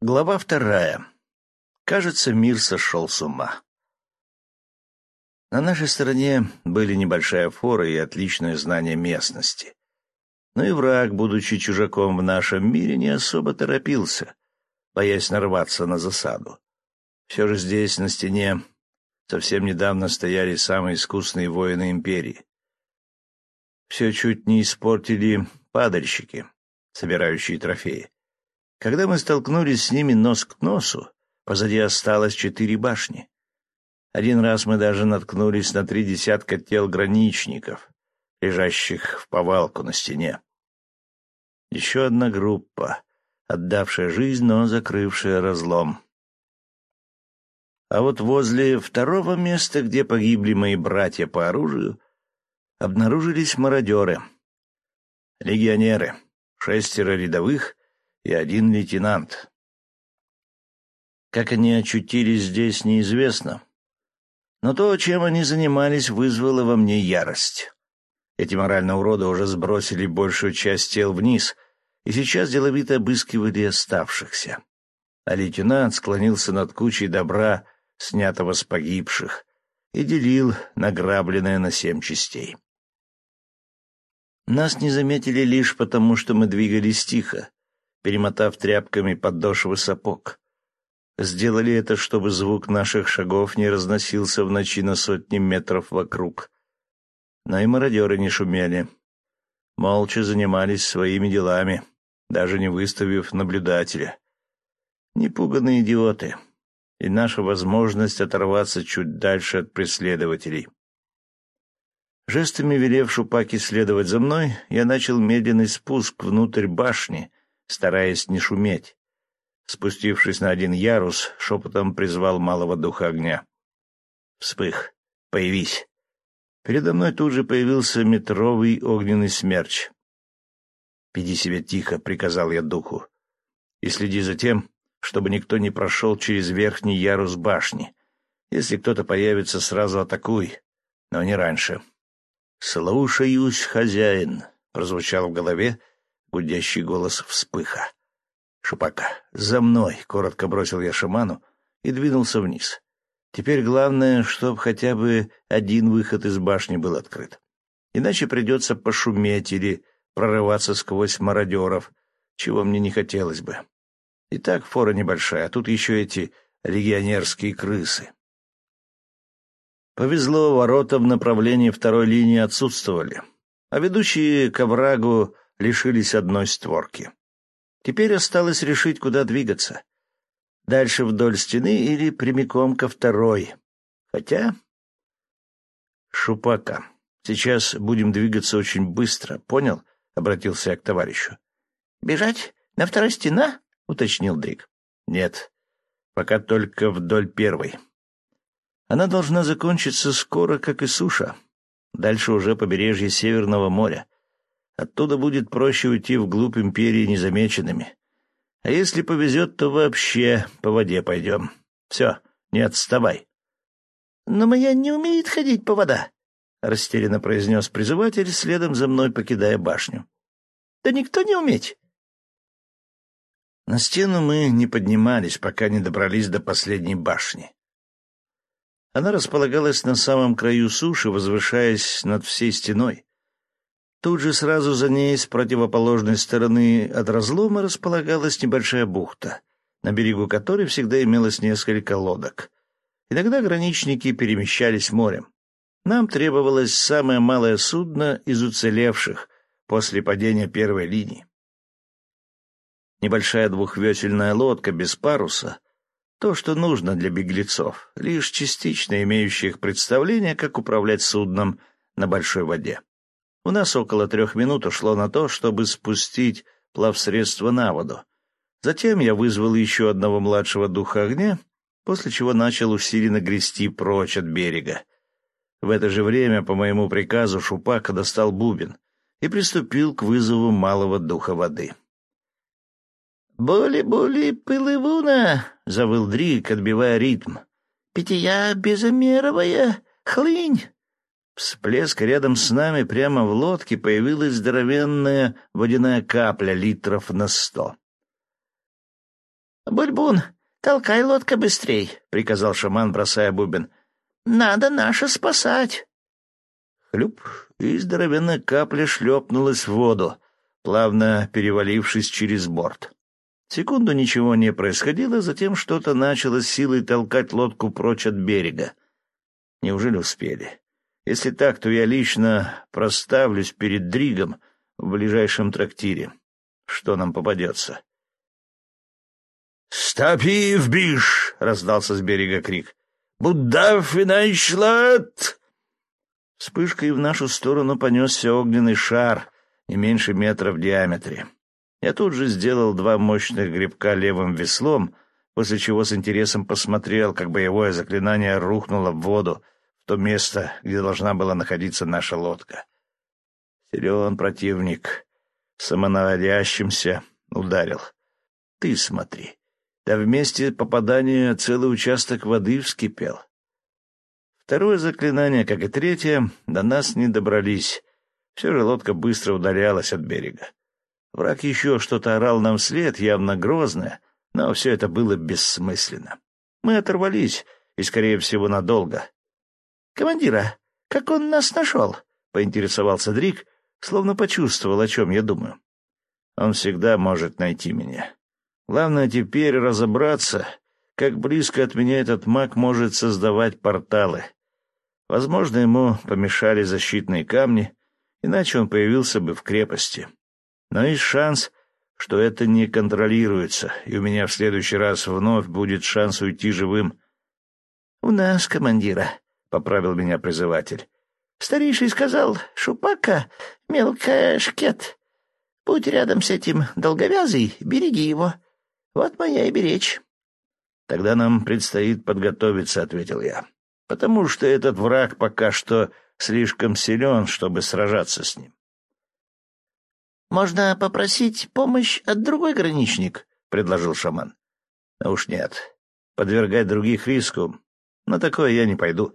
Глава вторая. Кажется, мир сошел с ума. На нашей стороне были небольшая фора и отличное знание местности. Но и враг, будучи чужаком в нашем мире, не особо торопился, боясь нарваться на засаду. Все же здесь, на стене, совсем недавно стояли самые искусные воины империи. Все чуть не испортили падальщики, собирающие трофеи. Когда мы столкнулись с ними нос к носу, позади осталось четыре башни. Один раз мы даже наткнулись на три десятка тел граничников, лежащих в повалку на стене. Еще одна группа, отдавшая жизнь, но закрывшая разлом. А вот возле второго места, где погибли мои братья по оружию, обнаружились мародеры. Легионеры, шестеро рядовых и один лейтенант. Как они очутились здесь, неизвестно. Но то, чем они занимались, вызвало во мне ярость. Эти моральные уроды уже сбросили большую часть тел вниз и сейчас деловито обыскивали оставшихся. А лейтенант склонился над кучей добра, снятого с погибших, и делил награбленное на семь частей. Нас не заметили лишь потому, что мы двигались тихо, перемотав тряпками подошвы сапог. Сделали это, чтобы звук наших шагов не разносился в ночи на сотни метров вокруг. Но и мародеры не шумели. Молча занимались своими делами, даже не выставив наблюдателя. Непуганные идиоты. И наша возможность оторваться чуть дальше от преследователей. Жестами велев Шупаке следовать за мной, я начал медленный спуск внутрь башни, стараясь не шуметь. Спустившись на один ярус, шепотом призвал малого духа огня. «Вспых! Появись!» Передо мной тут же появился метровый огненный смерч. «Веди себя тихо», — приказал я духу, — «и следи за тем, чтобы никто не прошел через верхний ярус башни. Если кто-то появится, сразу атакуй, но не раньше». «Слушаюсь, хозяин», — прозвучал в голове, гудящий голос вспыха. «Шупака, за мной!» — коротко бросил я шаману и двинулся вниз. Теперь главное, чтоб хотя бы один выход из башни был открыт. Иначе придется пошуметь или прорываться сквозь мародеров, чего мне не хотелось бы. И так фора небольшая, а тут еще эти легионерские крысы. Повезло, ворота в направлении второй линии отсутствовали, а ведущие к оврагу лишились одной створки. Теперь осталось решить, куда двигаться. Дальше вдоль стены или прямиком ко второй. Хотя... Шупака. Сейчас будем двигаться очень быстро, понял? — обратился я к товарищу. — Бежать? На второй стена? — уточнил Дрик. — Нет. Пока только вдоль первой. Она должна закончиться скоро, как и суша. Дальше уже побережье Северного моря. Оттуда будет проще уйти вглубь империи незамеченными. А если повезет, то вообще по воде пойдем. Все, не отставай. — Но моя не умеет ходить по вода, — растерянно произнес призыватель, следом за мной покидая башню. — Да никто не уметь. На стену мы не поднимались, пока не добрались до последней башни. Она располагалась на самом краю суши, возвышаясь над всей стеной. Тут же сразу за ней с противоположной стороны от разлома располагалась небольшая бухта, на берегу которой всегда имелось несколько лодок. Иногда граничники перемещались морем. Нам требовалось самое малое судно из уцелевших после падения первой линии. Небольшая двухвесельная лодка без паруса — то, что нужно для беглецов, лишь частично имеющих представление, как управлять судном на большой воде. У нас около трех минут ушло на то, чтобы спустить плавсредство на воду. Затем я вызвал еще одного младшего духа огня, после чего начал усиленно грести прочь от берега. В это же время, по моему приказу, Шупака достал бубен и приступил к вызову малого духа воды. «Боли-боли пылывуна!» — завыл Дрик, отбивая ритм. «Питья безомеровая! Хлынь!» Всплеск рядом с нами прямо в лодке появилась здоровенная водяная капля литров на сто. Бульбун, толкай лодка быстрей, — приказал шаман, бросая бубен. — Надо наше спасать. Хлюп, и здоровенная капля шлепнулась в воду, плавно перевалившись через борт. Секунду ничего не происходило, затем что-то начало силой толкать лодку прочь от берега. Неужели успели? Если так, то я лично проставлюсь перед Дригом в ближайшем трактире. Что нам попадется? «Стопи в биш!» — раздался с берега крик. «Буддав и найшлат!» Вспышкой в нашу сторону понесся огненный шар, не меньше метра в диаметре. Я тут же сделал два мощных грибка левым веслом, после чего с интересом посмотрел, как боевое заклинание рухнуло в воду, то место, где должна была находиться наша лодка. Силен противник, самонаводящимся ударил. Ты смотри, да вместе попадания целый участок воды вскипел. Второе заклинание, как и третье, до нас не добрались. Все же лодка быстро удалялась от берега. Враг еще что-то орал нам вслед, явно грозное, но все это было бессмысленно. Мы оторвались, и, скорее всего, надолго. — Командира, как он нас нашел? — поинтересовался Дрик, словно почувствовал, о чем я думаю. Он всегда может найти меня. Главное теперь разобраться, как близко от меня этот маг может создавать порталы. Возможно, ему помешали защитные камни, иначе он появился бы в крепости. Но есть шанс, что это не контролируется, и у меня в следующий раз вновь будет шанс уйти живым. — У нас, командира, — поправил меня призыватель. Старейший сказал, Шупака — мелкая шкет. Будь рядом с этим долговязый, береги его. Вот моя и беречь. — Тогда нам предстоит подготовиться, — ответил я, — потому что этот враг пока что слишком силен, чтобы сражаться с ним. «Можно попросить помощь от другой граничник», — предложил шаман. «А уж нет. Подвергать других риску. На такое я не пойду.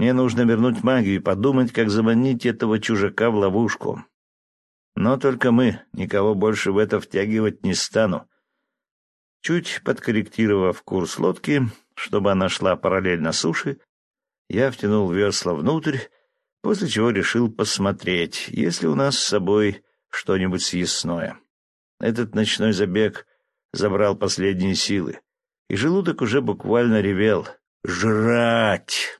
Мне нужно вернуть магию и подумать, как заманить этого чужака в ловушку. Но только мы, никого больше в это втягивать не стану». Чуть подкорректировав курс лодки, чтобы она шла параллельно суше, я втянул весла внутрь, после чего решил посмотреть, есть ли у нас с собой что-нибудь съестное. Этот ночной забег забрал последние силы, и желудок уже буквально ревел «Жрать!».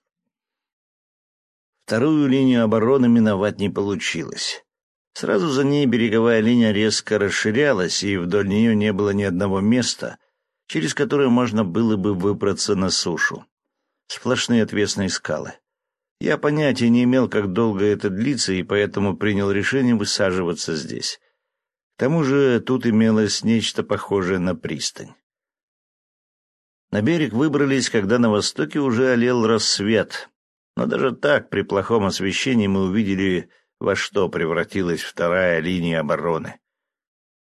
Вторую линию обороны миновать не получилось. Сразу за ней береговая линия резко расширялась, и вдоль нее не было ни одного места, через которое можно было бы выбраться на сушу. Сплошные отвесные скалы. Я понятия не имел, как долго это длится, и поэтому принял решение высаживаться здесь. К тому же тут имелось нечто похожее на пристань. На берег выбрались, когда на востоке уже олел рассвет. Но даже так, при плохом освещении, мы увидели, во что превратилась вторая линия обороны.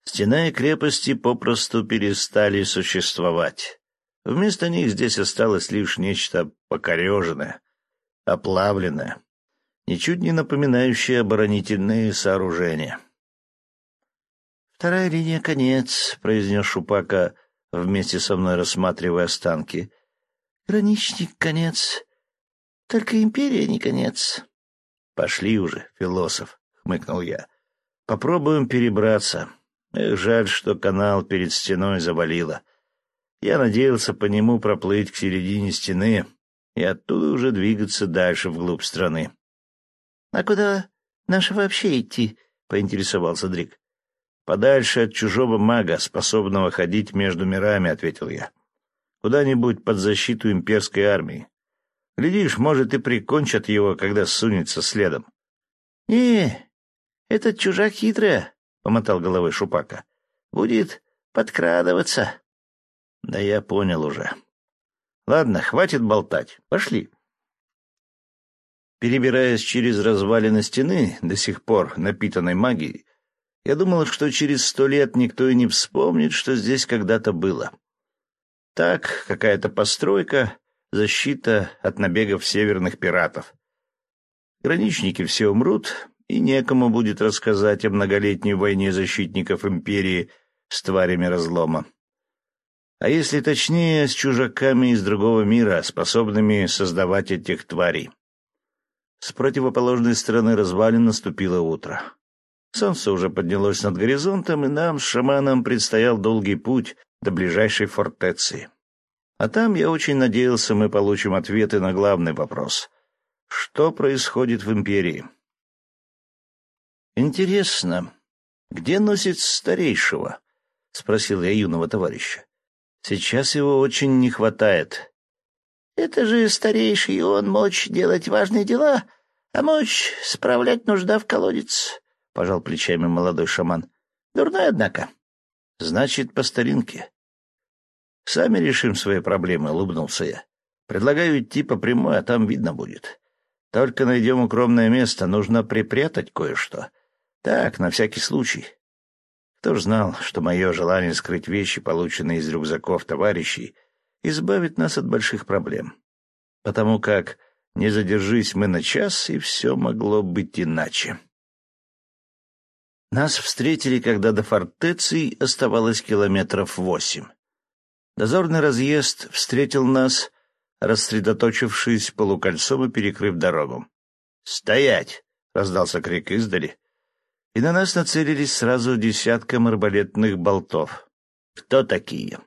Стена и крепости попросту перестали существовать. Вместо них здесь осталось лишь нечто покореженное, оплавленная, ничуть не напоминающая оборонительные сооружения. «Вторая линия — конец», — произнес Шупака, вместе со мной рассматривая останки. «Граничник — конец. Только империя не конец». «Пошли уже, философ», — хмыкнул я. «Попробуем перебраться. Эх, жаль, что канал перед стеной завалило. Я надеялся по нему проплыть к середине стены, и оттуда уже двигаться дальше вглубь страны. — А куда наши вообще идти? — поинтересовался Дрик. — Подальше от чужого мага, способного ходить между мирами, — ответил я. — Куда-нибудь под защиту имперской армии. Глядишь, может, и прикончат его, когда сунется следом. — Не, этот чужак хитрый, — помотал головой Шупака. — Будет подкрадываться. — Да я понял уже. Ладно, хватит болтать. Пошли. Перебираясь через развалины стены, до сих пор напитанной магией, я думал, что через сто лет никто и не вспомнит, что здесь когда-то было. Так, какая-то постройка, защита от набегов северных пиратов. Граничники все умрут, и некому будет рассказать о многолетней войне защитников империи с тварями разлома. А если точнее, с чужаками из другого мира, способными создавать этих тварей. С противоположной стороны развалин наступило утро. Солнце уже поднялось над горизонтом, и нам с шаманом предстоял долгий путь до ближайшей фортеции. А там, я очень надеялся, мы получим ответы на главный вопрос. Что происходит в империи? «Интересно, где носит старейшего?» — спросил я юного товарища. «Сейчас его очень не хватает». «Это же старейший, и он мочь делать важные дела, а мочь справлять нужда в колодец», — пожал плечами молодой шаман. «Дурной, однако». «Значит, по старинке». «Сами решим свои проблемы», — улыбнулся я. «Предлагаю идти по прямой, а там видно будет. Только найдем укромное место, нужно припрятать кое-что. Так, на всякий случай. Кто ж знал, что мое желание скрыть вещи, полученные из рюкзаков товарищей, избавит нас от больших проблем. Потому как не задержись мы на час, и все могло быть иначе. Нас встретили, когда до фортеции оставалось километров восемь. Дозорный разъезд встретил нас, рассредоточившись полукольцом и перекрыв дорогу. «Стоять!» — раздался крик издали, и на нас нацелились сразу десятком арбалетных болтов. «Кто такие?»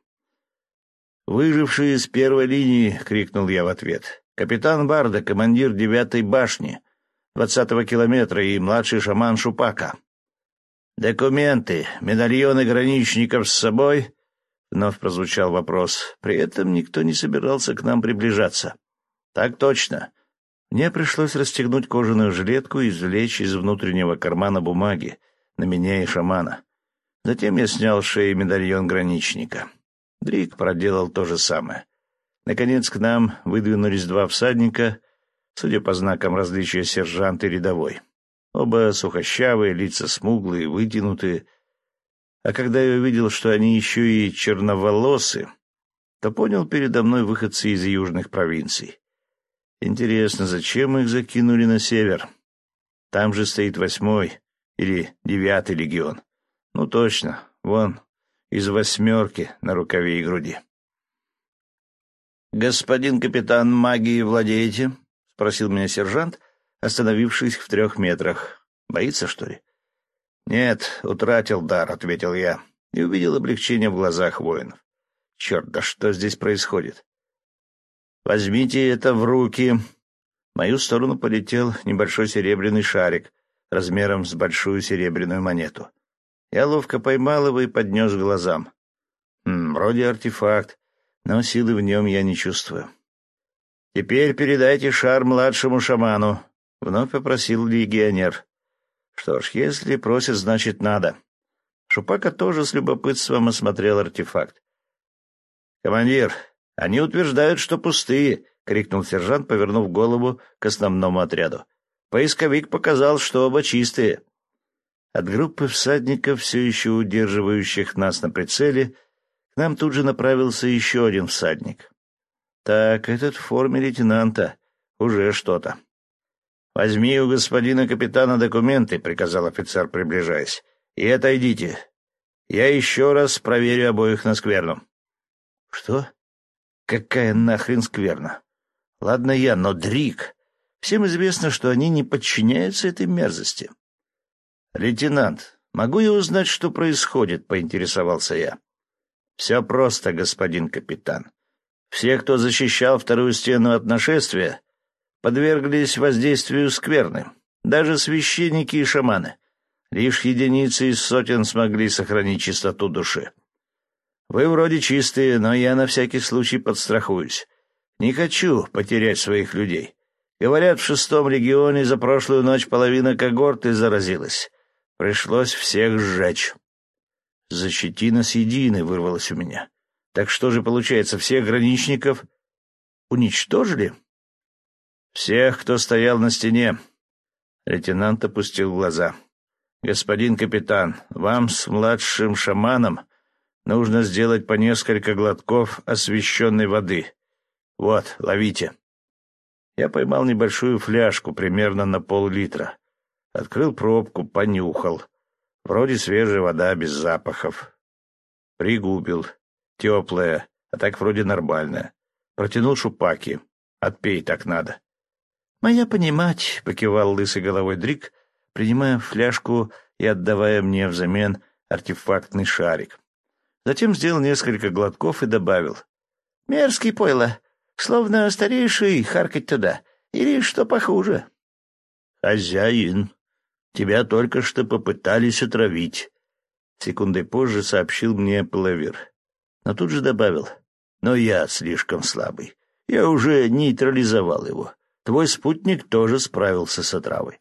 «Выжившие с первой линии!» — крикнул я в ответ. «Капитан Барда, командир девятой башни, двадцатого километра и младший шаман Шупака». «Документы, медальоны граничников с собой?» — вновь прозвучал вопрос. При этом никто не собирался к нам приближаться. «Так точно. Мне пришлось расстегнуть кожаную жилетку и извлечь из внутреннего кармана бумаги на меня и шамана. Затем я снял с шеи медальон граничника. Дрик проделал то же самое. Наконец к нам выдвинулись два всадника, судя по знакам различия сержант и рядовой. Оба сухощавые, лица смуглые, вытянутые. А когда я увидел, что они еще и черноволосы, то понял передо мной выходцы из южных провинций. Интересно, зачем их закинули на север? Там же стоит восьмой или девятый легион. Ну точно, вон, из восьмерки на рукаве и груди. «Господин капитан магии владеете?» — спросил меня сержант, остановившись в трех метрах. «Боится, что ли?» «Нет, утратил дар», — ответил я, и увидел облегчение в глазах воинов. «Черт, да что здесь происходит?» «Возьмите это в руки». В мою сторону полетел небольшой серебряный шарик размером с большую серебряную монету. Я ловко поймал его и поднес к глазам. Хм, вроде артефакт, но силы в нем я не чувствую. «Теперь передайте шар младшему шаману», — вновь попросил легионер. «Что ж, если просят, значит надо». Шупака тоже с любопытством осмотрел артефакт. «Командир, «Они утверждают, что пустые», — крикнул сержант, повернув голову к основному отряду. «Поисковик показал, что оба чистые». От группы всадников, все еще удерживающих нас на прицеле, к нам тут же направился еще один всадник. «Так, этот в форме лейтенанта. Уже что-то». «Возьми у господина капитана документы», — приказал офицер, приближаясь, — «и отойдите. Я еще раз проверю обоих на скверну». «Что?» Какая нахрен скверна? Ладно я, но Дрик... Всем известно, что они не подчиняются этой мерзости. «Лейтенант, могу я узнать, что происходит?» — поинтересовался я. «Все просто, господин капитан. Все, кто защищал вторую стену от нашествия, подверглись воздействию скверны. Даже священники и шаманы. Лишь единицы из сотен смогли сохранить чистоту души. Вы вроде чистые, но я на всякий случай подстрахуюсь. Не хочу потерять своих людей. Говорят, в шестом регионе за прошлую ночь половина когорты заразилась. Пришлось всех сжечь. Защити нас единой вырвалось у меня. Так что же получается, всех граничников уничтожили? Всех, кто стоял на стене. Лейтенант опустил глаза. Господин капитан, вам с младшим шаманом Нужно сделать по несколько глотков освещенной воды. Вот, ловите. Я поймал небольшую фляжку, примерно на пол-литра. Открыл пробку, понюхал. Вроде свежая вода, без запахов. Пригубил. Теплая, а так вроде нормальная. Протянул Шупаки. Отпей, так надо. «Моя понимать», — покивал лысой головой Дрик, принимая фляжку и отдавая мне взамен артефактный шарик. Затем сделал несколько глотков и добавил. «Мерзкий пойло, словно старейший харкать туда. Или что похуже?» «Хозяин, тебя только что попытались отравить», — секундой позже сообщил мне Половир. Но тут же добавил. «Но я слишком слабый. Я уже нейтрализовал его. Твой спутник тоже справился с отравой».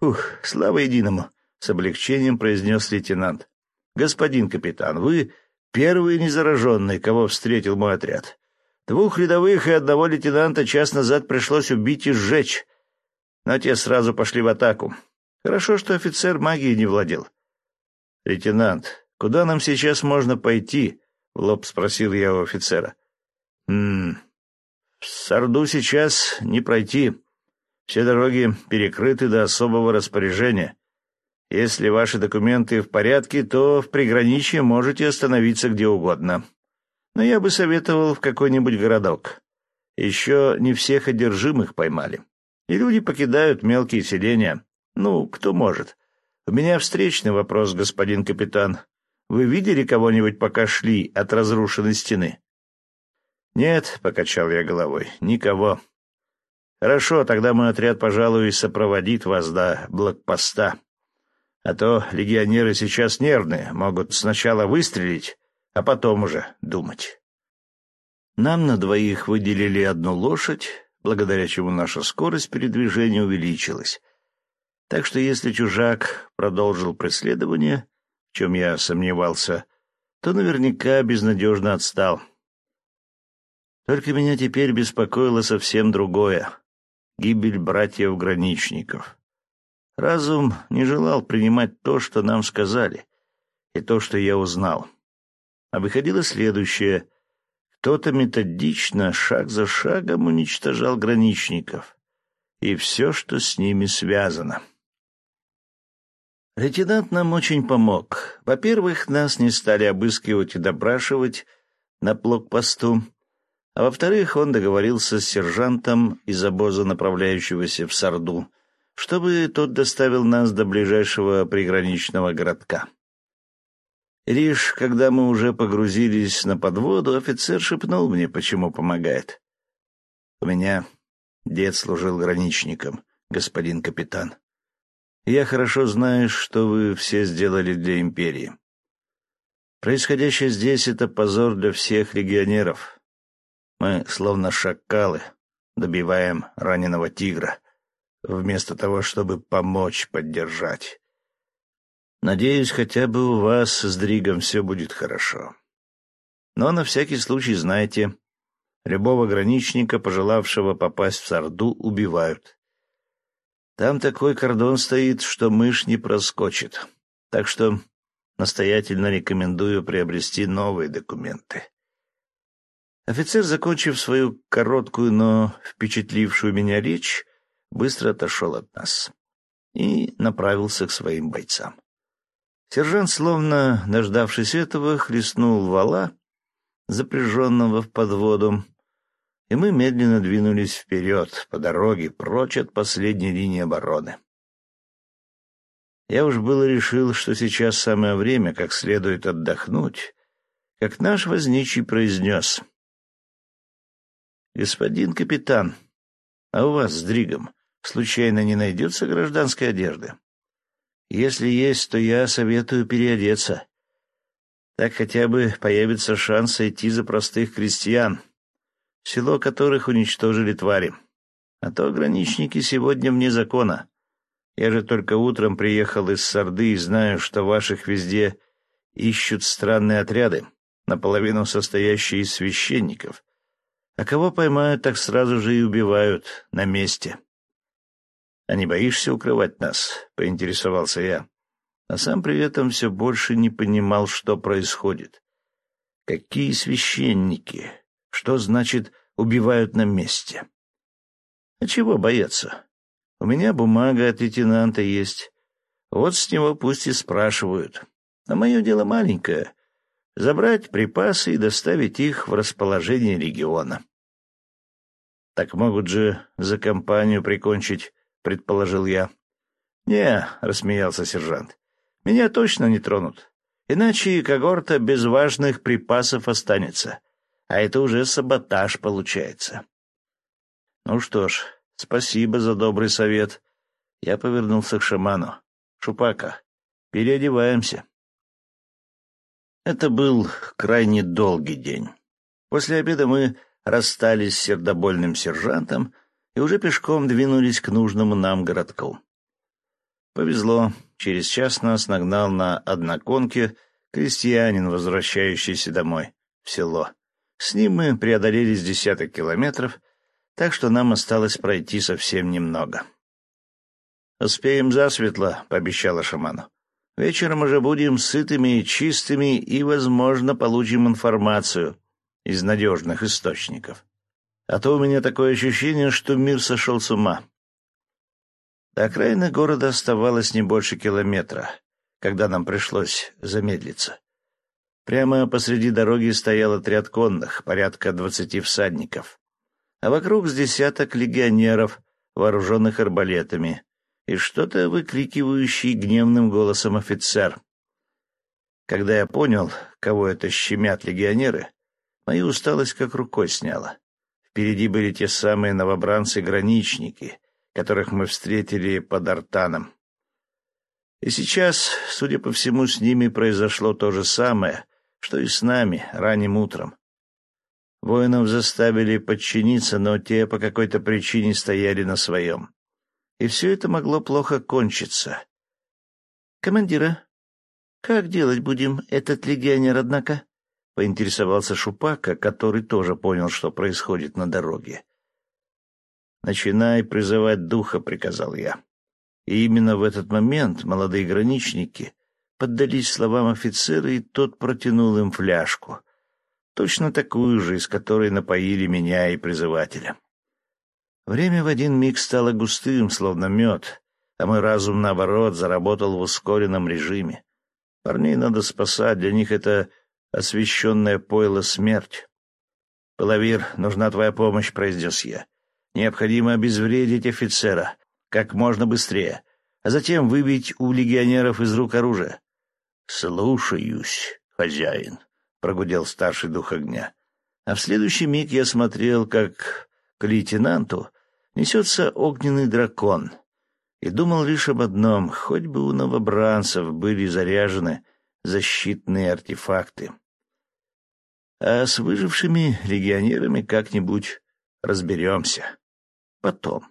«Ух, слава единому!» — с облегчением произнес лейтенант. «Господин капитан, вы первый незараженный, кого встретил мой отряд. Двух рядовых и одного лейтенанта час назад пришлось убить и сжечь. Но те сразу пошли в атаку. Хорошо, что офицер магии не владел. «Лейтенант, куда нам сейчас можно пойти?» — в лоб спросил я у офицера. «Хм... В Сарду сейчас не пройти. Все дороги перекрыты до особого распоряжения. Если ваши документы в порядке, то в приграничье можете остановиться где угодно. Но я бы советовал в какой-нибудь городок. Еще не всех одержимых поймали. И люди покидают мелкие селения. Ну, кто может. У меня встречный вопрос, господин капитан. Вы видели кого-нибудь, пока шли от разрушенной стены? Нет, — покачал я головой, — никого. Хорошо, тогда мой отряд, пожалуй, сопроводит вас до блокпоста. А то легионеры сейчас нервные, могут сначала выстрелить, а потом уже думать. Нам на двоих выделили одну лошадь, благодаря чему наша скорость передвижения увеличилась. Так что если чужак продолжил преследование, в чем я сомневался, то наверняка безнадежно отстал. Только меня теперь беспокоило совсем другое гибель братьев-граничников. Разум не желал принимать то, что нам сказали, и то, что я узнал. А выходило следующее. Кто-то методично, шаг за шагом уничтожал граничников и все, что с ними связано. Лейтенант нам очень помог. Во-первых, нас не стали обыскивать и допрашивать на блокпосту. А во-вторых, он договорился с сержантом из обоза, направляющегося в Сарду, чтобы тот доставил нас до ближайшего приграничного городка. Лишь когда мы уже погрузились на подводу, офицер шепнул мне, почему помогает. У меня дед служил граничником, господин капитан. Я хорошо знаю, что вы все сделали для империи. Происходящее здесь — это позор для всех легионеров. Мы, словно шакалы, добиваем раненого тигра, вместо того, чтобы помочь, поддержать. Надеюсь, хотя бы у вас с Дригом все будет хорошо. Но на всякий случай знайте, любого граничника, пожелавшего попасть в Сарду, убивают. Там такой кордон стоит, что мышь не проскочит. Так что настоятельно рекомендую приобрести новые документы. Офицер, закончив свою короткую, но впечатлившую меня речь, быстро отошел от нас и направился к своим бойцам. Сержант, словно дождавшись этого, хлестнул вала, запряженного в подводу, и мы медленно двинулись вперед, по дороге, прочь от последней линии обороны. Я уж было решил, что сейчас самое время как следует отдохнуть, как наш возничий произнес — «Господин капитан, а у вас с Дригом случайно не найдется гражданской одежды? Если есть, то я советую переодеться. Так хотя бы появится шанс сойти за простых крестьян, село которых уничтожили твари. А то граничники сегодня вне закона. Я же только утром приехал из Сарды и знаю, что ваших везде ищут странные отряды, наполовину состоящие из священников, а кого поймают, так сразу же и убивают на месте. — А не боишься укрывать нас? — поинтересовался я. А сам при этом все больше не понимал, что происходит. Какие священники? Что значит «убивают на месте»? А чего бояться? У меня бумага от лейтенанта есть. Вот с него пусть и спрашивают. А мое дело маленькое забрать припасы и доставить их в расположение региона. «Так могут же за компанию прикончить», — предположил я. «Не», — рассмеялся сержант, — «меня точно не тронут. Иначе когорта без важных припасов останется. А это уже саботаж получается». «Ну что ж, спасибо за добрый совет». Я повернулся к шаману. «Шупака, переодеваемся». Это был крайне долгий день. После обеда мы расстались с сердобольным сержантом и уже пешком двинулись к нужному нам городку. Повезло, через час нас нагнал на одноконке крестьянин, возвращающийся домой, в село. С ним мы преодолели с десяток километров, так что нам осталось пройти совсем немного. «Успеем засветло», — пообещала шаману. «Вечером уже будем сытыми чистыми и, возможно, получим информацию» из надежных источников. А то у меня такое ощущение, что мир сошел с ума. До окраины города оставалось не больше километра, когда нам пришлось замедлиться. Прямо посреди дороги стоял отряд конных, порядка двадцати всадников, а вокруг с десяток легионеров, вооруженных арбалетами, и что-то выкрикивающий гневным голосом офицер. Когда я понял, кого это щемят легионеры, Мою усталость как рукой сняла. Впереди были те самые новобранцы-граничники, которых мы встретили под Артаном. И сейчас, судя по всему, с ними произошло то же самое, что и с нами ранним утром. Воинов заставили подчиниться, но те по какой-то причине стояли на своем. И все это могло плохо кончиться. — Командира, как делать будем этот легионер, однако? поинтересовался Шупака, который тоже понял, что происходит на дороге. «Начинай призывать духа», — приказал я. И именно в этот момент молодые граничники поддались словам офицера, и тот протянул им фляжку, точно такую же, из которой напоили меня и призывателя. Время в один миг стало густым, словно мед, а мой разум, наоборот, заработал в ускоренном режиме. Парней надо спасать, для них это освященное пойло смерть. «Половир, нужна твоя помощь», — произнес я. «Необходимо обезвредить офицера как можно быстрее, а затем выбить у легионеров из рук оружие». «Слушаюсь, хозяин», — прогудел старший дух огня. А в следующий миг я смотрел, как к лейтенанту несется огненный дракон, и думал лишь об одном — хоть бы у новобранцев были заряжены защитные артефакты. А с выжившими легионерами как-нибудь разберемся. Потом.